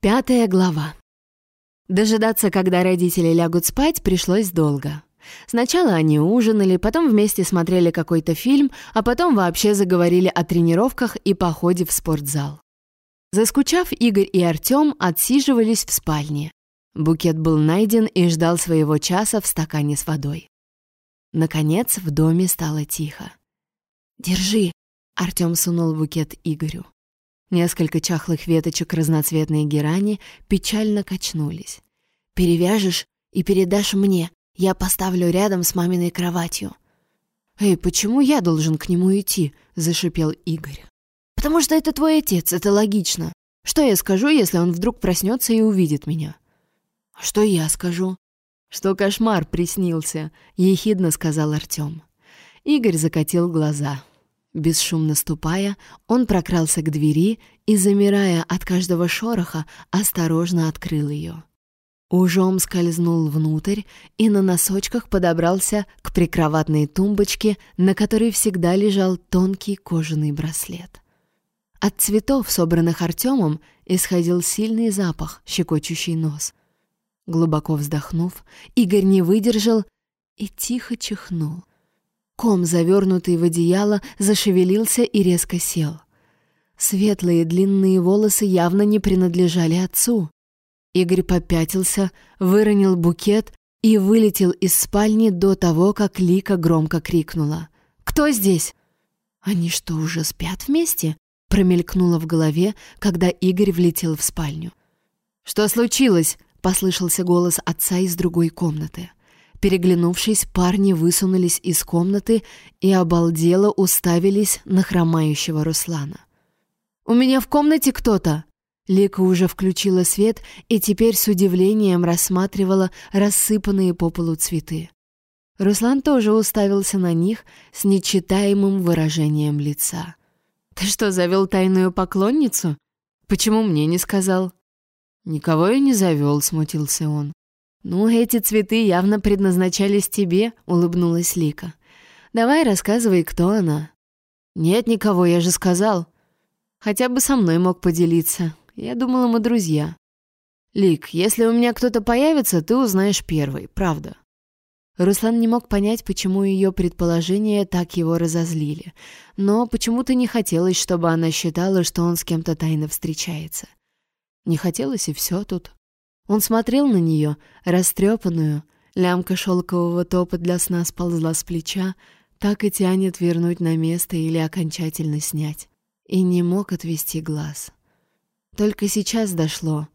Пятая глава. Дожидаться, когда родители лягут спать, пришлось долго. Сначала они ужинали, потом вместе смотрели какой-то фильм, а потом вообще заговорили о тренировках и походе в спортзал. Заскучав, Игорь и Артём отсиживались в спальне. Букет был найден и ждал своего часа в стакане с водой. Наконец в доме стало тихо. «Держи!» — Артём сунул букет Игорю. Несколько чахлых веточек разноцветной герани печально качнулись. «Перевяжешь и передашь мне. Я поставлю рядом с маминой кроватью». «Эй, почему я должен к нему идти?» — зашипел Игорь. «Потому что это твой отец, это логично. Что я скажу, если он вдруг проснется и увидит меня?» «А что я скажу?» «Что кошмар приснился», — ехидно сказал Артём. Игорь закатил глаза. Бесшумно ступая, он прокрался к двери и, замирая от каждого шороха, осторожно открыл ее. Ужом скользнул внутрь и на носочках подобрался к прикроватной тумбочке, на которой всегда лежал тонкий кожаный браслет. От цветов, собранных Артемом, исходил сильный запах, щекочущий нос. Глубоко вздохнув, Игорь не выдержал и тихо чихнул — Ком, завернутый в одеяло, зашевелился и резко сел. Светлые длинные волосы явно не принадлежали отцу. Игорь попятился, выронил букет и вылетел из спальни до того, как Лика громко крикнула. «Кто здесь?» «Они что, уже спят вместе?» промелькнуло в голове, когда Игорь влетел в спальню. «Что случилось?» — послышался голос отца из другой комнаты. Переглянувшись, парни высунулись из комнаты и обалдело уставились на хромающего Руслана. «У меня в комнате кто-то!» Лика уже включила свет и теперь с удивлением рассматривала рассыпанные по полу цветы. Руслан тоже уставился на них с нечитаемым выражением лица. «Ты что, завел тайную поклонницу? Почему мне не сказал?» «Никого я не завел», — смутился он. «Ну, эти цветы явно предназначались тебе», — улыбнулась Лика. «Давай рассказывай, кто она». «Нет никого, я же сказал». «Хотя бы со мной мог поделиться. Я думала, мы друзья». «Лик, если у меня кто-то появится, ты узнаешь первый, правда». Руслан не мог понять, почему ее предположения так его разозлили, но почему-то не хотелось, чтобы она считала, что он с кем-то тайно встречается. Не хотелось, и все тут. Он смотрел на нее, растрепанную, лямка шелкового топа для сна сползла с плеча, так и тянет вернуть на место или окончательно снять. И не мог отвести глаз. Только сейчас дошло.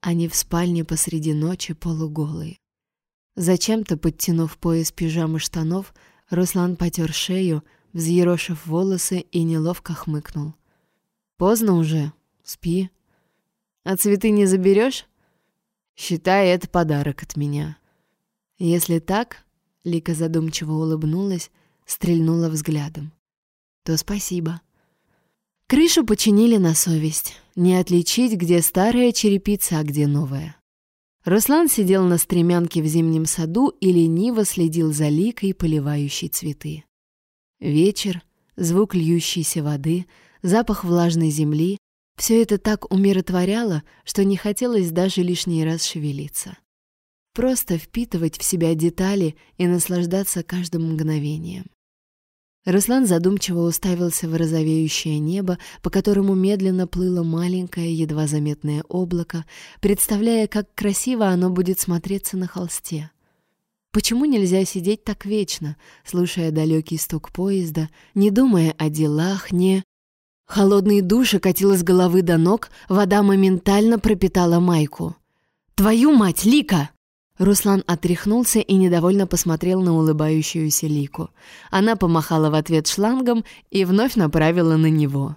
Они в спальне посреди ночи полуголые. Зачем-то, подтянув пояс пижамы штанов, Руслан потер шею, взъерошив волосы и неловко хмыкнул. «Поздно уже. Спи. А цветы не заберешь? Считай это подарок от меня. Если так, Лика задумчиво улыбнулась, стрельнула взглядом. То спасибо. Крышу починили на совесть. Не отличить, где старая черепица, а где новая. Руслан сидел на стремянке в зимнем саду и лениво следил за Ликой, поливающей цветы. Вечер, звук льющейся воды, запах влажной земли, все это так умиротворяло, что не хотелось даже лишний раз шевелиться. Просто впитывать в себя детали и наслаждаться каждым мгновением. Руслан задумчиво уставился в розовеющее небо, по которому медленно плыло маленькое, едва заметное облако, представляя, как красиво оно будет смотреться на холсте. Почему нельзя сидеть так вечно, слушая далекий стук поезда, не думая о делах, не... Холодный душ окатил с головы до ног, вода моментально пропитала майку. «Твою мать, Лика!» Руслан отряхнулся и недовольно посмотрел на улыбающуюся Лику. Она помахала в ответ шлангом и вновь направила на него.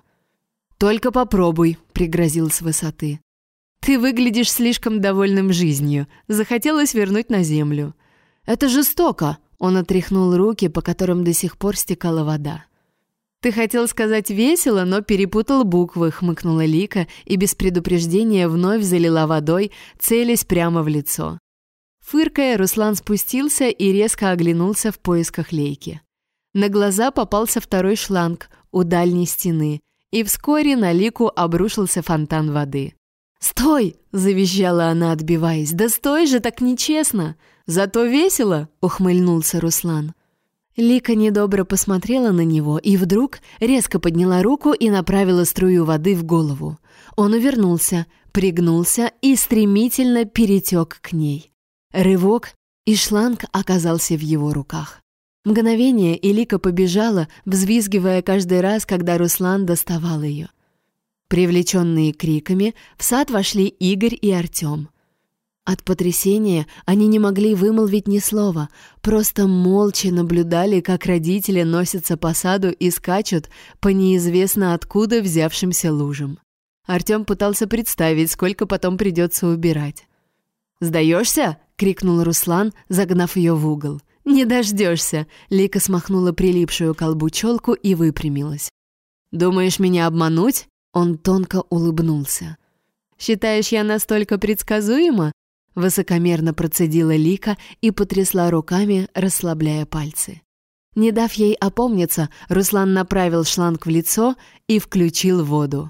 «Только попробуй», — пригрозил с высоты. «Ты выглядишь слишком довольным жизнью. Захотелось вернуть на землю». «Это жестоко», — он отряхнул руки, по которым до сих пор стекала вода. «Ты хотел сказать весело, но перепутал буквы», — хмыкнула Лика и без предупреждения вновь залила водой, целясь прямо в лицо. Фыркая, Руслан спустился и резко оглянулся в поисках лейки. На глаза попался второй шланг у дальней стены, и вскоре на Лику обрушился фонтан воды. «Стой!» — завизжала она, отбиваясь. «Да стой же, так нечестно! Зато весело!» — ухмыльнулся Руслан. Лика недобро посмотрела на него и вдруг резко подняла руку и направила струю воды в голову. Он увернулся, пригнулся и стремительно перетек к ней. Рывок, и шланг оказался в его руках. Мгновение, Лика побежала, взвизгивая каждый раз, когда Руслан доставал ее. Привлеченные криками, в сад вошли Игорь и Артем. От потрясения они не могли вымолвить ни слова, просто молча наблюдали, как родители носятся по саду и скачут по неизвестно откуда взявшимся лужам. Артем пытался представить, сколько потом придется убирать. «Сдаешься?» — крикнул Руслан, загнав ее в угол. «Не дождешься!» — Лика смахнула прилипшую колбу челку и выпрямилась. «Думаешь меня обмануть?» Он тонко улыбнулся. «Считаешь, я настолько предсказуема?» Высокомерно процедила Лика и потрясла руками, расслабляя пальцы. Не дав ей опомниться, Руслан направил шланг в лицо и включил воду.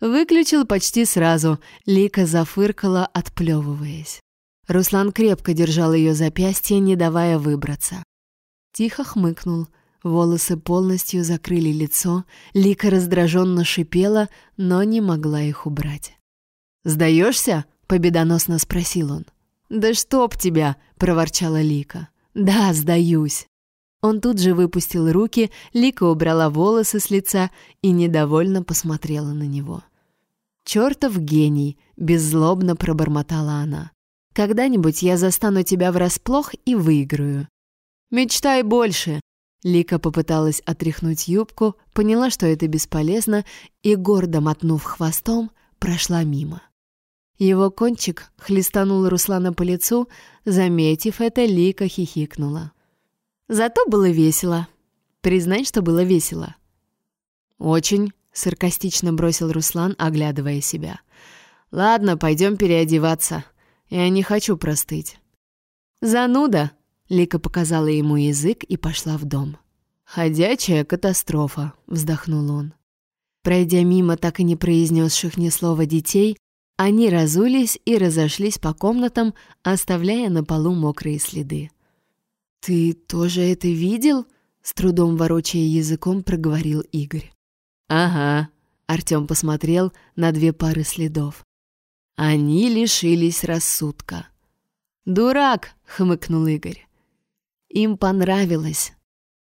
Выключил почти сразу, Лика зафыркала, отплевываясь. Руслан крепко держал ее запястье, не давая выбраться. Тихо хмыкнул, волосы полностью закрыли лицо, Лика раздраженно шипела, но не могла их убрать. «Сдаешься?» Победоносно спросил он. «Да чтоб тебя!» — проворчала Лика. «Да, сдаюсь!» Он тут же выпустил руки, Лика убрала волосы с лица и недовольно посмотрела на него. «Чёртов гений!» — беззлобно пробормотала она. «Когда-нибудь я застану тебя врасплох и выиграю». «Мечтай больше!» Лика попыталась отряхнуть юбку, поняла, что это бесполезно, и, гордо мотнув хвостом, прошла мимо. Его кончик хлестанул Руслана по лицу, заметив это, Лика хихикнула. Зато было весело. Признай, что было весело. «Очень», — саркастично бросил Руслан, оглядывая себя. «Ладно, пойдем переодеваться. Я не хочу простыть». «Зануда!» — Лика показала ему язык и пошла в дом. «Ходячая катастрофа», — вздохнул он. Пройдя мимо так и не произнесших ни слова детей, они разулись и разошлись по комнатам, оставляя на полу мокрые следы. «Ты тоже это видел?» — с трудом ворочая языком проговорил Игорь. «Ага», — Артём посмотрел на две пары следов. «Они лишились рассудка». «Дурак!» — хмыкнул Игорь. «Им понравилось»,